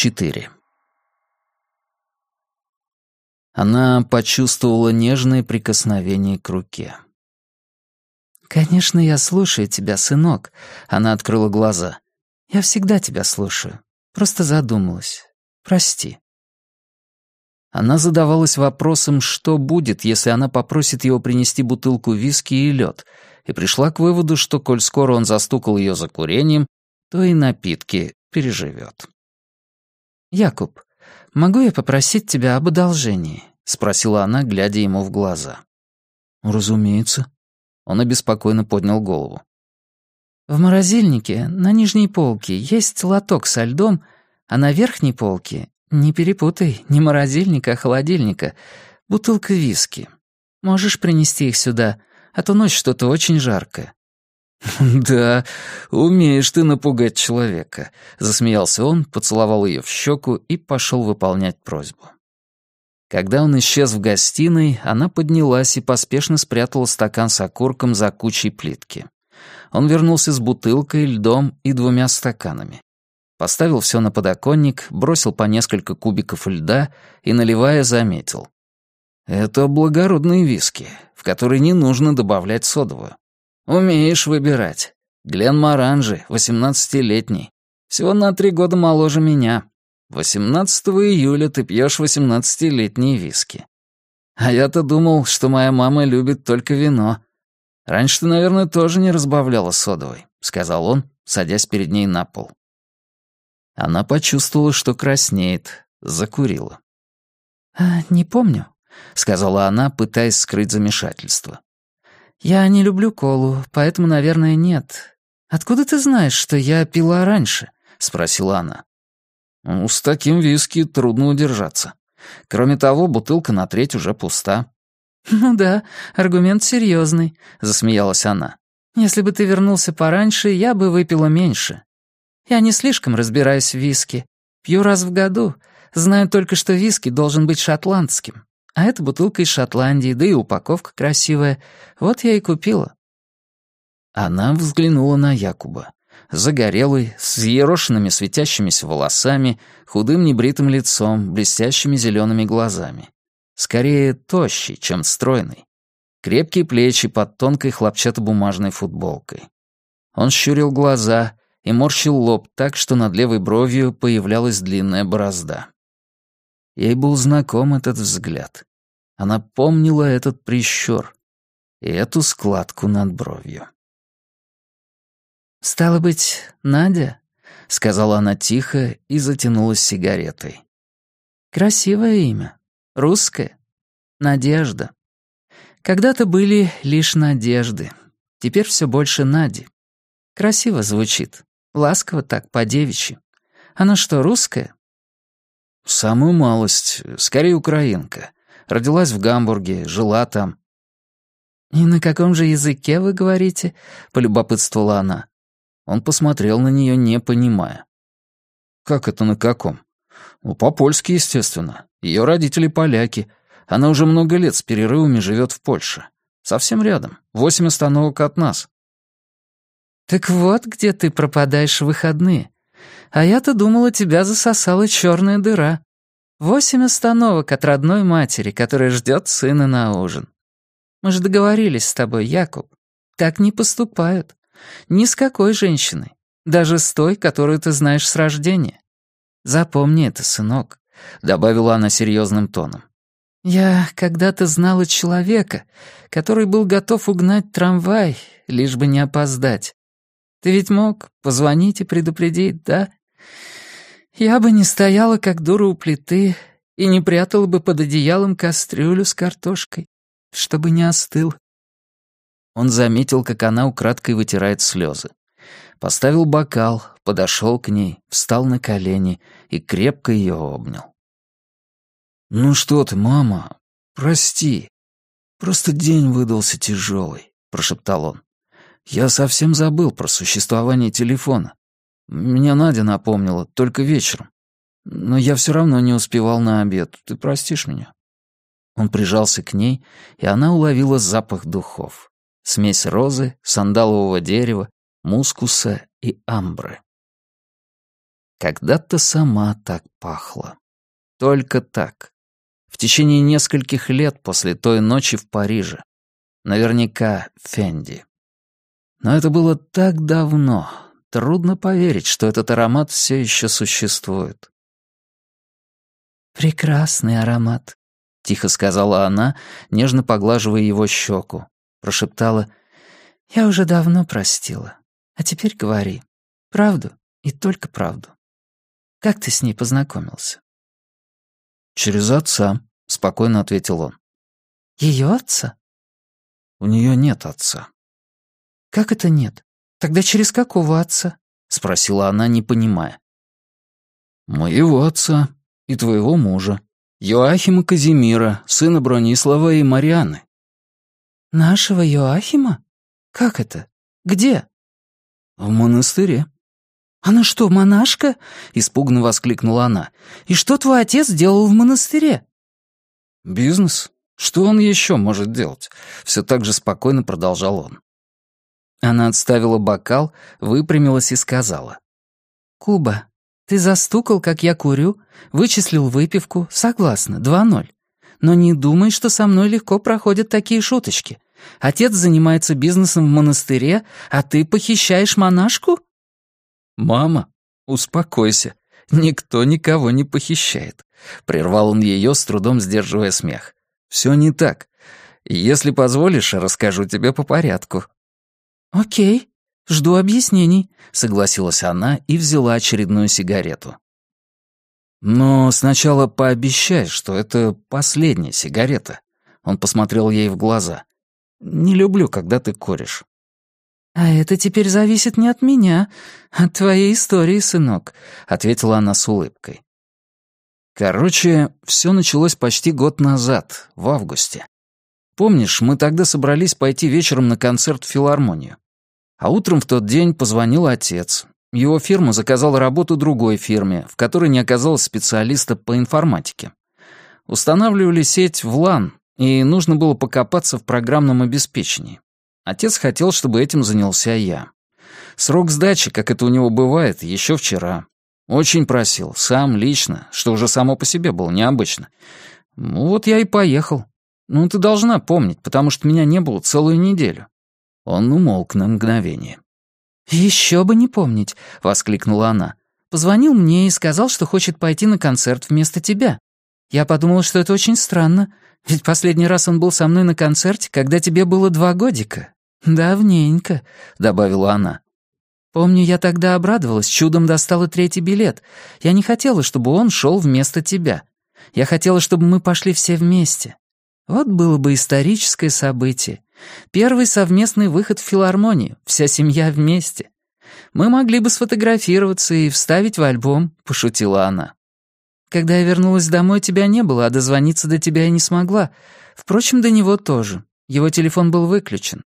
4. Она почувствовала нежное прикосновение к руке. «Конечно, я слушаю тебя, сынок», — она открыла глаза. «Я всегда тебя слушаю. Просто задумалась. Прости». Она задавалась вопросом, что будет, если она попросит его принести бутылку виски и лед, и пришла к выводу, что, коль скоро он застукал ее за курением, то и напитки переживет. «Якуб, могу я попросить тебя об одолжении?» — спросила она, глядя ему в глаза. «Разумеется». Он обеспокоенно поднял голову. «В морозильнике на нижней полке есть лоток со льдом, а на верхней полке, не перепутай, не морозильника, а холодильника, бутылка виски. Можешь принести их сюда, а то ночь что-то очень жаркое». «Да, умеешь ты напугать человека», — засмеялся он, поцеловал ее в щеку и пошел выполнять просьбу. Когда он исчез в гостиной, она поднялась и поспешно спрятала стакан с окурком за кучей плитки. Он вернулся с бутылкой, льдом и двумя стаканами. Поставил все на подоконник, бросил по несколько кубиков льда и, наливая, заметил. «Это благородные виски, в которые не нужно добавлять содовую. Умеешь выбирать. Глен Маранжи, восемнадцатилетний. Всего на три года моложе меня. 18 июля ты пьешь восемнадцатилетние виски. А я-то думал, что моя мама любит только вино. Раньше ты, наверное, тоже не разбавляла содовой, сказал он, садясь перед ней на пол. Она почувствовала, что краснеет, закурила. «А, «Не помню», — сказала она, пытаясь скрыть замешательство. «Я не люблю колу, поэтому, наверное, нет. Откуда ты знаешь, что я пила раньше?» — спросила она. Ну, с таким виски трудно удержаться. Кроме того, бутылка на треть уже пуста. «Ну да, аргумент серьезный, засмеялась она. «Если бы ты вернулся пораньше, я бы выпила меньше. Я не слишком разбираюсь в виски. Пью раз в году. Знаю только, что виски должен быть шотландским. А эта бутылка из Шотландии, да и упаковка красивая. Вот я и купила». Она взглянула на Якуба загорелый, с ерошенными светящимися волосами, худым небритым лицом, блестящими зелеными глазами. Скорее тощий, чем стройный. Крепкие плечи под тонкой хлопчатобумажной футболкой. Он щурил глаза и морщил лоб так, что над левой бровью появлялась длинная борозда. Ей был знаком этот взгляд. Она помнила этот прищур и эту складку над бровью. «Стало быть, Надя?» — сказала она тихо и затянулась сигаретой. «Красивое имя. Русское. Надежда. Когда-то были лишь надежды. Теперь все больше Нади. Красиво звучит. Ласково так, по-девичьи. Она что, русская?» «Самую малость. Скорее, украинка. Родилась в Гамбурге, жила там». «И на каком же языке вы говорите?» — полюбопытствовала она. Он посмотрел на нее, не понимая. «Как это на каком?» «Ну, по-польски, естественно. Ее родители поляки. Она уже много лет с перерывами живет в Польше. Совсем рядом. Восемь остановок от нас». «Так вот, где ты пропадаешь в выходные. А я-то думала, тебя засосала черная дыра. Восемь остановок от родной матери, которая ждет сына на ужин. Мы же договорились с тобой, Якуб. Так не поступают. Ни с какой женщиной. Даже с той, которую ты знаешь с рождения. Запомни это, сынок», — добавила она серьезным тоном. «Я когда-то знала человека, который был готов угнать трамвай, лишь бы не опоздать. Ты ведь мог позвонить и предупредить, да? Я бы не стояла, как дура у плиты, и не прятала бы под одеялом кастрюлю с картошкой, чтобы не остыл. Он заметил, как она украдкой вытирает слезы. Поставил бокал, подошел к ней, встал на колени и крепко ее обнял. «Ну что ты, мама, прости. Просто день выдался тяжелый», — прошептал он. «Я совсем забыл про существование телефона. Меня Надя напомнила, только вечером. Но я все равно не успевал на обед. Ты простишь меня?» Он прижался к ней, и она уловила запах духов смесь розы, сандалового дерева, мускуса и амбры. Когда-то сама так пахла. Только так. В течение нескольких лет после той ночи в Париже. Наверняка Фенди. Но это было так давно. Трудно поверить, что этот аромат все еще существует. «Прекрасный аромат», — тихо сказала она, нежно поглаживая его щеку. Прошептала, «Я уже давно простила. А теперь говори. Правду и только правду. Как ты с ней познакомился?» «Через отца», — спокойно ответил он. Ее отца?» «У нее нет отца». «Как это нет? Тогда через какого отца?» — спросила она, не понимая. «Моего отца и твоего мужа, Йоахима Казимира, сына Бронислава и Марианы». «Нашего Йоахима? Как это? Где?» «В монастыре». «Она что, монашка?» — испуганно воскликнула она. «И что твой отец делал в монастыре?» «Бизнес. Что он еще может делать?» Все так же спокойно продолжал он. Она отставила бокал, выпрямилась и сказала. «Куба, ты застукал, как я курю, вычислил выпивку, согласна, 2-0. Но не думай, что со мной легко проходят такие шуточки. Отец занимается бизнесом в монастыре, а ты похищаешь монашку?» «Мама, успокойся. Никто никого не похищает», — прервал он ее, с трудом сдерживая смех. «Все не так. Если позволишь, расскажу тебе по порядку». «Окей, жду объяснений», — согласилась она и взяла очередную сигарету. «Но сначала пообещай, что это последняя сигарета». Он посмотрел ей в глаза. «Не люблю, когда ты куришь». «А это теперь зависит не от меня, а от твоей истории, сынок», — ответила она с улыбкой. Короче, все началось почти год назад, в августе. Помнишь, мы тогда собрались пойти вечером на концерт в филармонию. А утром в тот день позвонил отец. Его фирма заказала работу другой фирме, в которой не оказалось специалиста по информатике. Устанавливали сеть в LAN, и нужно было покопаться в программном обеспечении. Отец хотел, чтобы этим занялся я. Срок сдачи, как это у него бывает, еще вчера. Очень просил, сам, лично, что уже само по себе было необычно. Ну вот я и поехал. Ну, ты должна помнить, потому что меня не было целую неделю. Он умолк на мгновение. «Еще бы не помнить», — воскликнула она. «Позвонил мне и сказал, что хочет пойти на концерт вместо тебя. Я подумала, что это очень странно, ведь последний раз он был со мной на концерте, когда тебе было два годика. Давненько», — добавила она. «Помню, я тогда обрадовалась, чудом достала третий билет. Я не хотела, чтобы он шел вместо тебя. Я хотела, чтобы мы пошли все вместе. Вот было бы историческое событие. Первый совместный выход в филармонию, вся семья вместе. Мы могли бы сфотографироваться и вставить в альбом», — пошутила она. Когда я вернулась домой, тебя не было, а дозвониться до тебя я не смогла. Впрочем, до него тоже. Его телефон был выключен.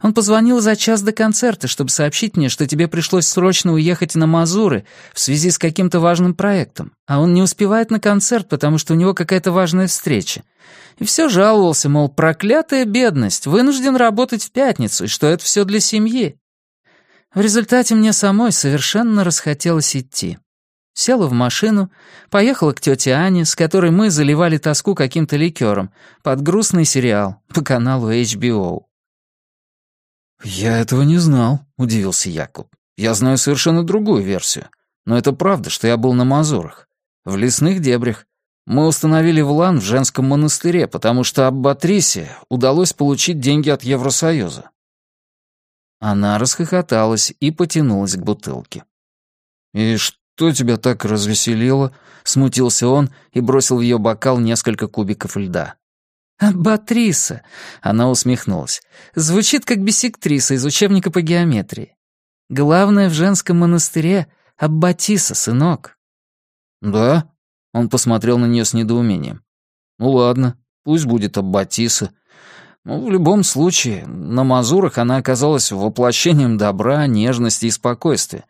Он позвонил за час до концерта, чтобы сообщить мне, что тебе пришлось срочно уехать на Мазуры в связи с каким-то важным проектом, а он не успевает на концерт, потому что у него какая-то важная встреча. И все жаловался, мол, проклятая бедность, вынужден работать в пятницу, и что это все для семьи. В результате мне самой совершенно расхотелось идти села в машину, поехала к тете Ане, с которой мы заливали тоску каким-то ликером, под грустный сериал по каналу HBO. «Я этого не знал», — удивился Якуб. «Я знаю совершенно другую версию. Но это правда, что я был на Мазурах. В лесных дебрях. Мы установили влан в женском монастыре, потому что Аббатрисе удалось получить деньги от Евросоюза». Она расхохоталась и потянулась к бутылке. «И что тебя так развеселило?» — смутился он и бросил в ее бокал несколько кубиков льда. «Аббатриса!» — она усмехнулась. «Звучит как бисектриса из учебника по геометрии. Главное в женском монастыре — Аббатиса, сынок». «Да?» — он посмотрел на нее с недоумением. «Ну ладно, пусть будет Аббатиса. Ну, в любом случае, на Мазурах она оказалась воплощением добра, нежности и спокойствия.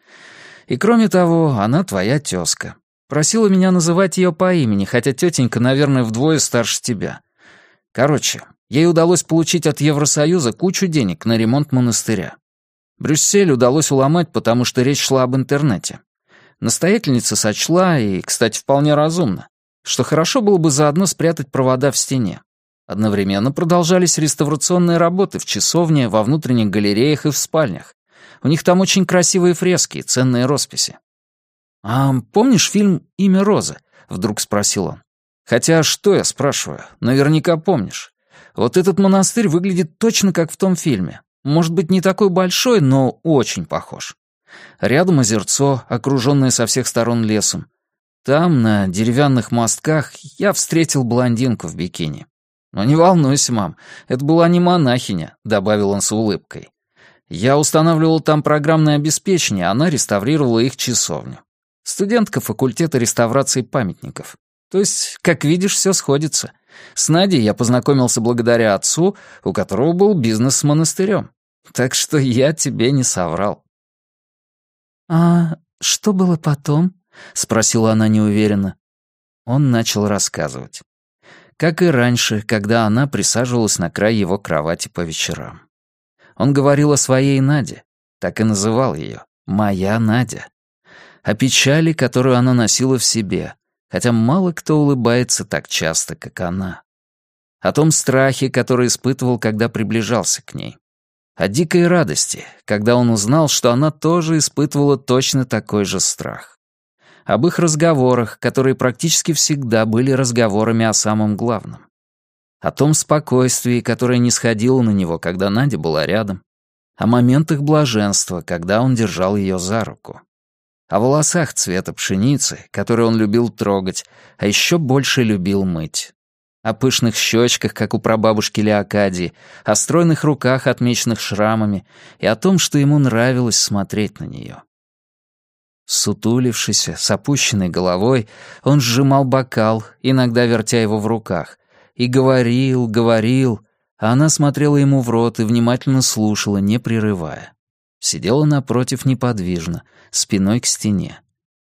И кроме того, она твоя тезка. Просила меня называть ее по имени, хотя тетенька, наверное, вдвое старше тебя. Короче, ей удалось получить от Евросоюза кучу денег на ремонт монастыря. Брюссель удалось уломать, потому что речь шла об интернете. Настоятельница сочла, и, кстати, вполне разумно, что хорошо было бы заодно спрятать провода в стене. Одновременно продолжались реставрационные работы в часовне, во внутренних галереях и в спальнях. У них там очень красивые фрески и ценные росписи. «А помнишь фильм «Имя Розы»?» — вдруг спросил он. «Хотя что я спрашиваю? Наверняка помнишь. Вот этот монастырь выглядит точно как в том фильме. Может быть, не такой большой, но очень похож. Рядом озерцо, окруженное со всех сторон лесом. Там, на деревянных мостках, я встретил блондинку в бикини. «Но не волнуйся, мам, это была не монахиня», — добавил он с улыбкой. «Я устанавливал там программное обеспечение, она реставрировала их часовню. Студентка факультета реставрации памятников. То есть, как видишь, все сходится. С Надей я познакомился благодаря отцу, у которого был бизнес с монастырем. Так что я тебе не соврал». «А что было потом?» — спросила она неуверенно. Он начал рассказывать. Как и раньше, когда она присаживалась на край его кровати по вечерам. Он говорил о своей Наде, так и называл ее «моя Надя». О печали, которую она носила в себе, хотя мало кто улыбается так часто, как она. О том страхе, который испытывал, когда приближался к ней. О дикой радости, когда он узнал, что она тоже испытывала точно такой же страх. Об их разговорах, которые практически всегда были разговорами о самом главном. О том спокойствии, которое не сходило на него, когда Надя была рядом. О моментах блаженства, когда он держал ее за руку о волосах цвета пшеницы, которые он любил трогать, а еще больше любил мыть, о пышных щечках, как у прабабушки Леокадии, о стройных руках, отмеченных шрамами, и о том, что ему нравилось смотреть на нее. Сутулившийся, с опущенной головой, он сжимал бокал, иногда вертя его в руках, и говорил, говорил, а она смотрела ему в рот и внимательно слушала, не прерывая. Сидела напротив неподвижно, спиной к стене.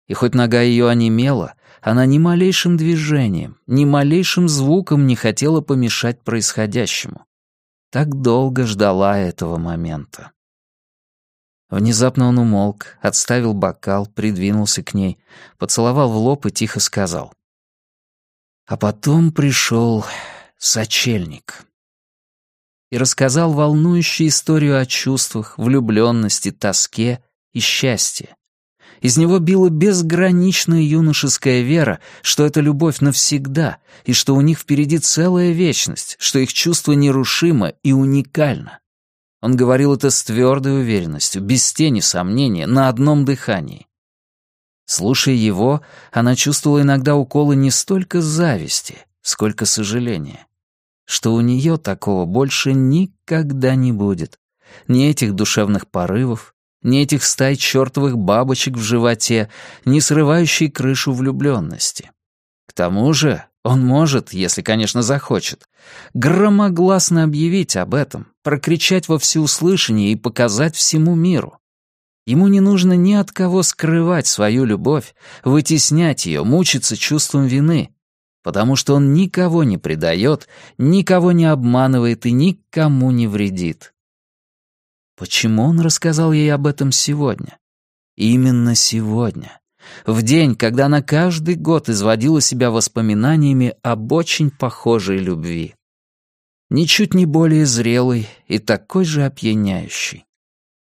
И хоть нога ее онемела, она ни малейшим движением, ни малейшим звуком не хотела помешать происходящему. Так долго ждала этого момента. Внезапно он умолк, отставил бокал, придвинулся к ней, поцеловал в лоб и тихо сказал. А потом пришел сочельник и рассказал волнующую историю о чувствах, влюбленности, тоске и счастье. Из него била безграничная юношеская вера, что это любовь навсегда, и что у них впереди целая вечность, что их чувство нерушимо и уникально. Он говорил это с твердой уверенностью, без тени сомнения, на одном дыхании. Слушая его, она чувствовала иногда уколы не столько зависти, сколько сожаления что у нее такого больше никогда не будет. Ни этих душевных порывов, ни этих стай чертовых бабочек в животе, ни срывающей крышу влюбленности. К тому же он может, если, конечно, захочет, громогласно объявить об этом, прокричать во всеуслышание и показать всему миру. Ему не нужно ни от кого скрывать свою любовь, вытеснять ее, мучиться чувством вины потому что он никого не предает, никого не обманывает и никому не вредит. Почему он рассказал ей об этом сегодня? Именно сегодня. В день, когда она каждый год изводила себя воспоминаниями об очень похожей любви. Ничуть не более зрелой и такой же опьяняющей.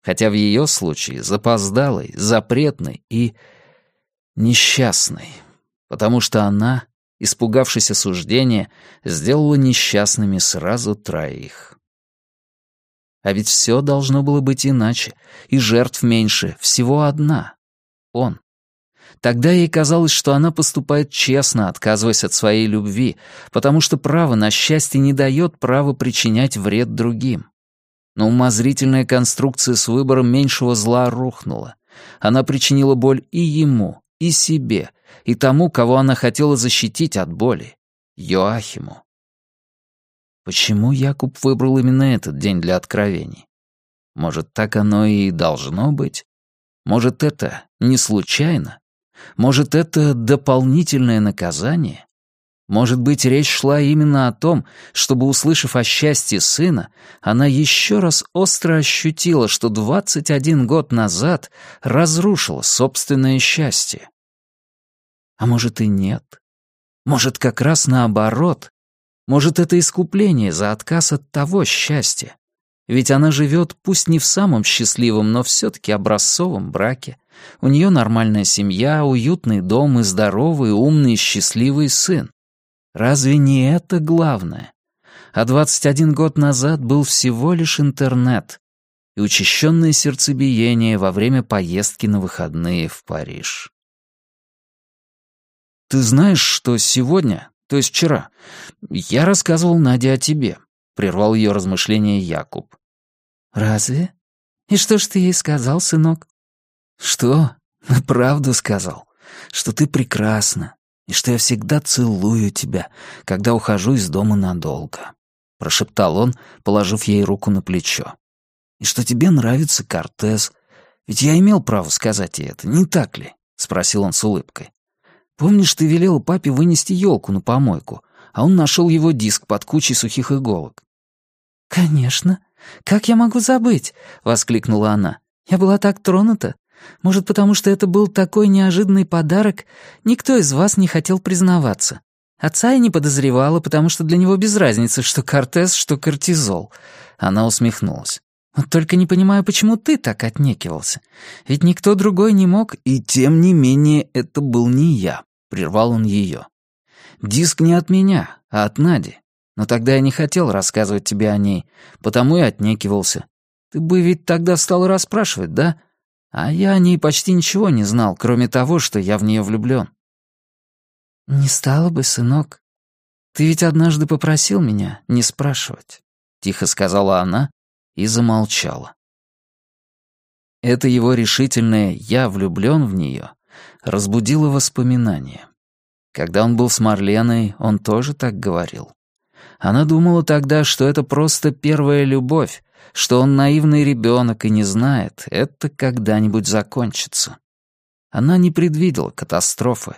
Хотя в ее случае запоздалой, запретной и несчастной, потому что она испугавшись осуждения, сделала несчастными сразу троих. А ведь все должно было быть иначе, и жертв меньше, всего одна — он. Тогда ей казалось, что она поступает честно, отказываясь от своей любви, потому что право на счастье не дает права причинять вред другим. Но умозрительная конструкция с выбором меньшего зла рухнула. Она причинила боль и ему, и себе, и тому, кого она хотела защитить от боли — Йоахиму. Почему Якуб выбрал именно этот день для откровений? Может, так оно и должно быть? Может, это не случайно? Может, это дополнительное наказание? Может быть, речь шла именно о том, чтобы, услышав о счастье сына, она еще раз остро ощутила, что 21 год назад разрушила собственное счастье. А может и нет. Может, как раз наоборот. Может, это искупление за отказ от того счастья. Ведь она живет пусть не в самом счастливом, но все-таки образцовом браке. У нее нормальная семья, уютный дом и здоровый, умный, счастливый сын. Разве не это главное? А 21 год назад был всего лишь интернет и учащенное сердцебиение во время поездки на выходные в Париж. «Ты знаешь, что сегодня, то есть вчера, я рассказывал Наде о тебе», — прервал ее размышления Якуб. «Разве? И что ж ты ей сказал, сынок?» «Что? Правду сказал. Что ты прекрасна, и что я всегда целую тебя, когда ухожу из дома надолго», — прошептал он, положив ей руку на плечо. «И что тебе нравится Кортес. Ведь я имел право сказать ей это, не так ли?» — спросил он с улыбкой. «Помнишь, ты велела папе вынести елку на помойку, а он нашел его диск под кучей сухих иголок?» «Конечно. Как я могу забыть?» — воскликнула она. «Я была так тронута. Может, потому что это был такой неожиданный подарок, никто из вас не хотел признаваться. Отца я не подозревала, потому что для него без разницы, что кортез, что кортизол. Она усмехнулась. Вот только не понимаю, почему ты так отнекивался. Ведь никто другой не мог. И тем не менее, это был не я, прервал он ее. Диск не от меня, а от Нади. Но тогда я не хотел рассказывать тебе о ней, потому и отнекивался. Ты бы ведь тогда стал расспрашивать, да? А я о ней почти ничего не знал, кроме того, что я в нее влюблен. «Не стало бы, сынок. Ты ведь однажды попросил меня не спрашивать», — тихо сказала она и замолчала. Это его решительное «я влюблен в нее» разбудило воспоминания. Когда он был с Марленой, он тоже так говорил. Она думала тогда, что это просто первая любовь, что он наивный ребенок и не знает, это когда-нибудь закончится. Она не предвидела катастрофы.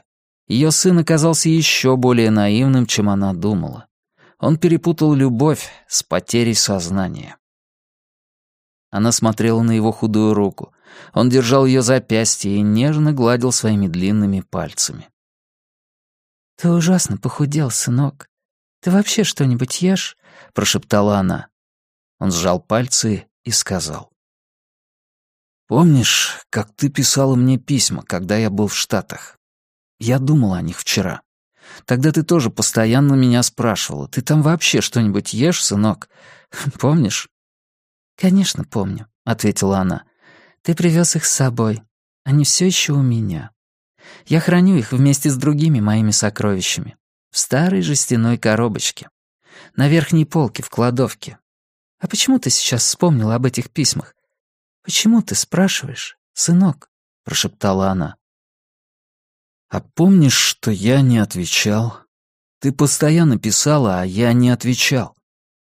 Ее сын оказался еще более наивным, чем она думала. Он перепутал любовь с потерей сознания. Она смотрела на его худую руку. Он держал ее запястье и нежно гладил своими длинными пальцами. «Ты ужасно похудел, сынок. Ты вообще что-нибудь ешь?» — прошептала она. Он сжал пальцы и сказал. «Помнишь, как ты писала мне письма, когда я был в Штатах? Я думал о них вчера. Тогда ты тоже постоянно меня спрашивала, ты там вообще что-нибудь ешь, сынок? Помнишь?» «Конечно, помню», — ответила она. «Ты привез их с собой. Они все еще у меня. Я храню их вместе с другими моими сокровищами. В старой жестяной коробочке. На верхней полке в кладовке. А почему ты сейчас вспомнил об этих письмах? Почему ты спрашиваешь, сынок?» — прошептала она. «А помнишь, что я не отвечал? Ты постоянно писала, а я не отвечал.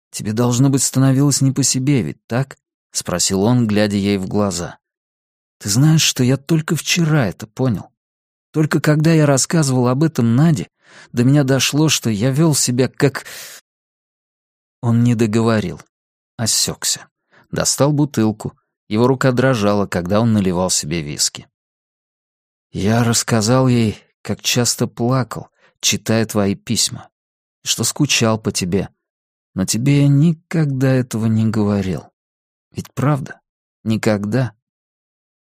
Тебе, должно быть, становилось не по себе, ведь так?» — спросил он, глядя ей в глаза. «Ты знаешь, что я только вчера это понял. Только когда я рассказывал об этом Наде, до меня дошло, что я вел себя как...» Он не договорил осекся. Достал бутылку. Его рука дрожала, когда он наливал себе виски. Я рассказал ей, как часто плакал, читая твои письма, что скучал по тебе. Но тебе я никогда этого не говорил. Ведь правда? Никогда.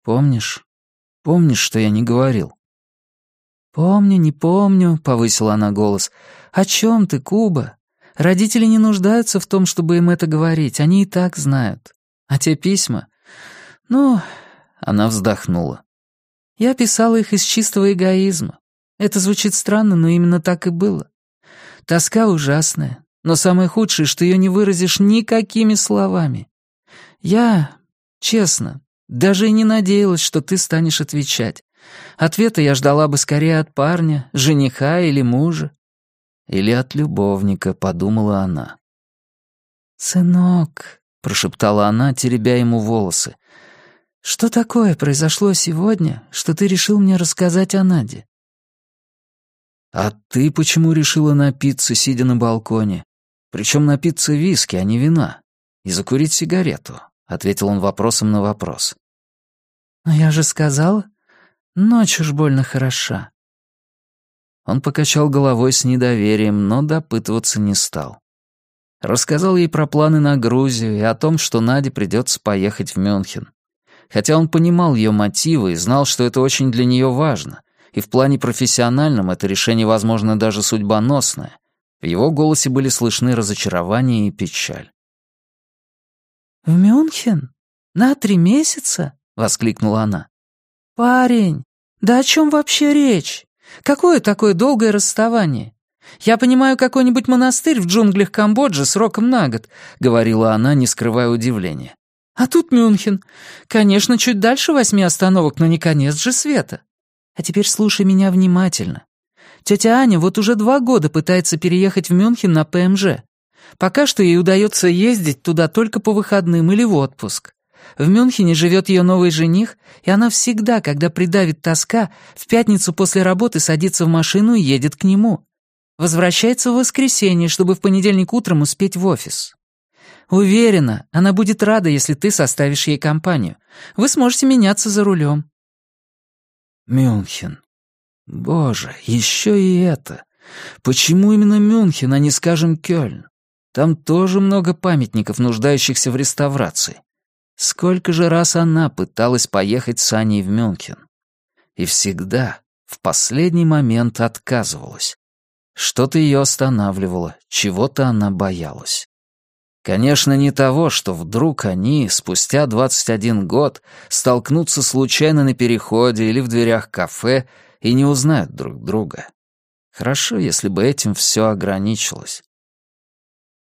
Помнишь? Помнишь, что я не говорил? «Помню, не помню», — повысила она голос. «О чем ты, Куба? Родители не нуждаются в том, чтобы им это говорить, они и так знают. А те письма? Ну, она вздохнула. Я писала их из чистого эгоизма. Это звучит странно, но именно так и было. Тоска ужасная, но самое худшее, что ее не выразишь никакими словами. Я, честно, даже и не надеялась, что ты станешь отвечать. Ответа я ждала бы скорее от парня, жениха или мужа. Или от любовника, подумала она. «Сынок», — прошептала она, теребя ему волосы, «что такое произошло сегодня, что ты решил мне рассказать о Наде?» «А ты почему решила напиться, сидя на балконе? Причем напиться виски, а не вина. И закурить сигарету», — ответил он вопросом на вопрос. «Но я же сказала, ночь уж больно хороша». Он покачал головой с недоверием, но допытываться не стал. Рассказал ей про планы на Грузию и о том, что Наде придется поехать в Мюнхен. Хотя он понимал ее мотивы и знал, что это очень для нее важно, и в плане профессиональном это решение, возможно, даже судьбоносное, в его голосе были слышны разочарование и печаль. «В Мюнхен? На три месяца?» — воскликнула она. «Парень, да о чем вообще речь? Какое такое долгое расставание? Я понимаю, какой-нибудь монастырь в джунглях Камбоджи сроком на год», — говорила она, не скрывая удивления. «А тут Мюнхен. Конечно, чуть дальше восьми остановок, но не конец же света. А теперь слушай меня внимательно. Тетя Аня вот уже два года пытается переехать в Мюнхен на ПМЖ. Пока что ей удается ездить туда только по выходным или в отпуск. В Мюнхене живет ее новый жених, и она всегда, когда придавит тоска, в пятницу после работы садится в машину и едет к нему. Возвращается в воскресенье, чтобы в понедельник утром успеть в офис. Уверена, она будет рада, если ты составишь ей компанию. Вы сможете меняться за рулем. Мюнхен. Боже, еще и это. Почему именно Мюнхен, а не, скажем, Кёльн? Там тоже много памятников, нуждающихся в реставрации. Сколько же раз она пыталась поехать с Аней в Мюнхен. И всегда, в последний момент отказывалась. Что-то ее останавливало, чего-то она боялась. Конечно, не того, что вдруг они, спустя 21 год, столкнутся случайно на переходе или в дверях кафе и не узнают друг друга. Хорошо, если бы этим все ограничилось.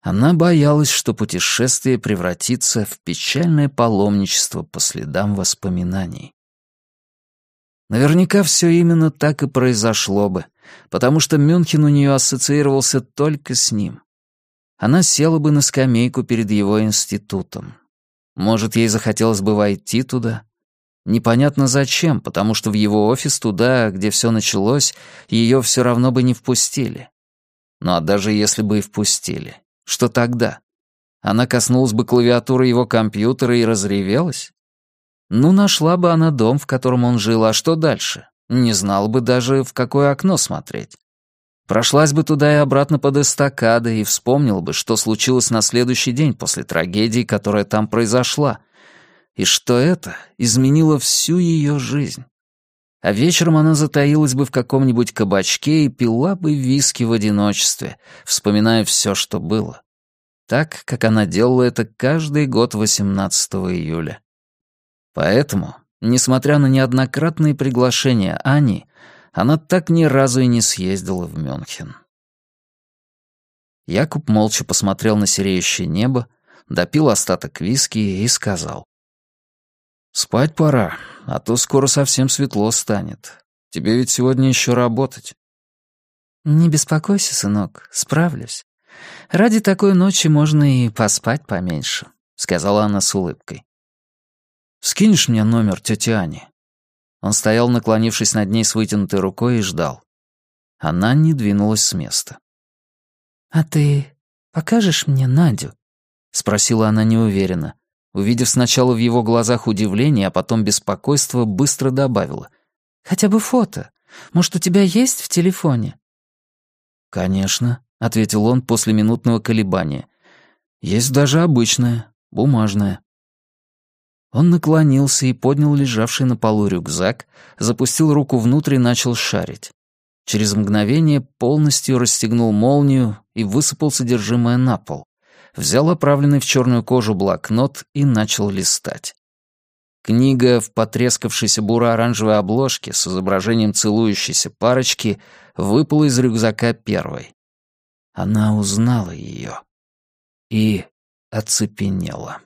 Она боялась, что путешествие превратится в печальное паломничество по следам воспоминаний. Наверняка все именно так и произошло бы, потому что Мюнхен у нее ассоциировался только с ним. Она села бы на скамейку перед его институтом. Может, ей захотелось бы войти туда? Непонятно зачем, потому что в его офис туда, где все началось, ее все равно бы не впустили. Ну а даже если бы и впустили, что тогда? Она коснулась бы клавиатуры его компьютера и разревелась? Ну, нашла бы она дом, в котором он жил, а что дальше? Не знала бы даже, в какое окно смотреть. Прошлась бы туда и обратно под эстакадой и вспомнила бы, что случилось на следующий день после трагедии, которая там произошла. И что это изменило всю ее жизнь. А вечером она затаилась бы в каком-нибудь кабачке и пила бы виски в одиночестве, вспоминая все, что было. Так, как она делала это каждый год 18 июля. Поэтому, несмотря на неоднократные приглашения Ани, она так ни разу и не съездила в Мюнхен. Якуб молча посмотрел на сереющее небо, допил остаток виски и сказал. «Спать пора, а то скоро совсем светло станет. Тебе ведь сегодня еще работать». «Не беспокойся, сынок, справлюсь. Ради такой ночи можно и поспать поменьше», — сказала она с улыбкой. «Скинешь мне номер тети Ани?» Он стоял, наклонившись над ней с вытянутой рукой, и ждал. Она не двинулась с места. «А ты покажешь мне Надю?» — спросила она неуверенно. Увидев сначала в его глазах удивление, а потом беспокойство, быстро добавила. «Хотя бы фото. Может, у тебя есть в телефоне?» «Конечно», — ответил он после минутного колебания. «Есть даже обычное, бумажное». Он наклонился и поднял лежавший на полу рюкзак, запустил руку внутрь и начал шарить. Через мгновение полностью расстегнул молнию и высыпал содержимое на пол. Взял оправленный в черную кожу блокнот и начал листать. Книга в потрескавшейся буро-оранжевой обложке с изображением целующейся парочки выпала из рюкзака первой. Она узнала ее и оцепенела.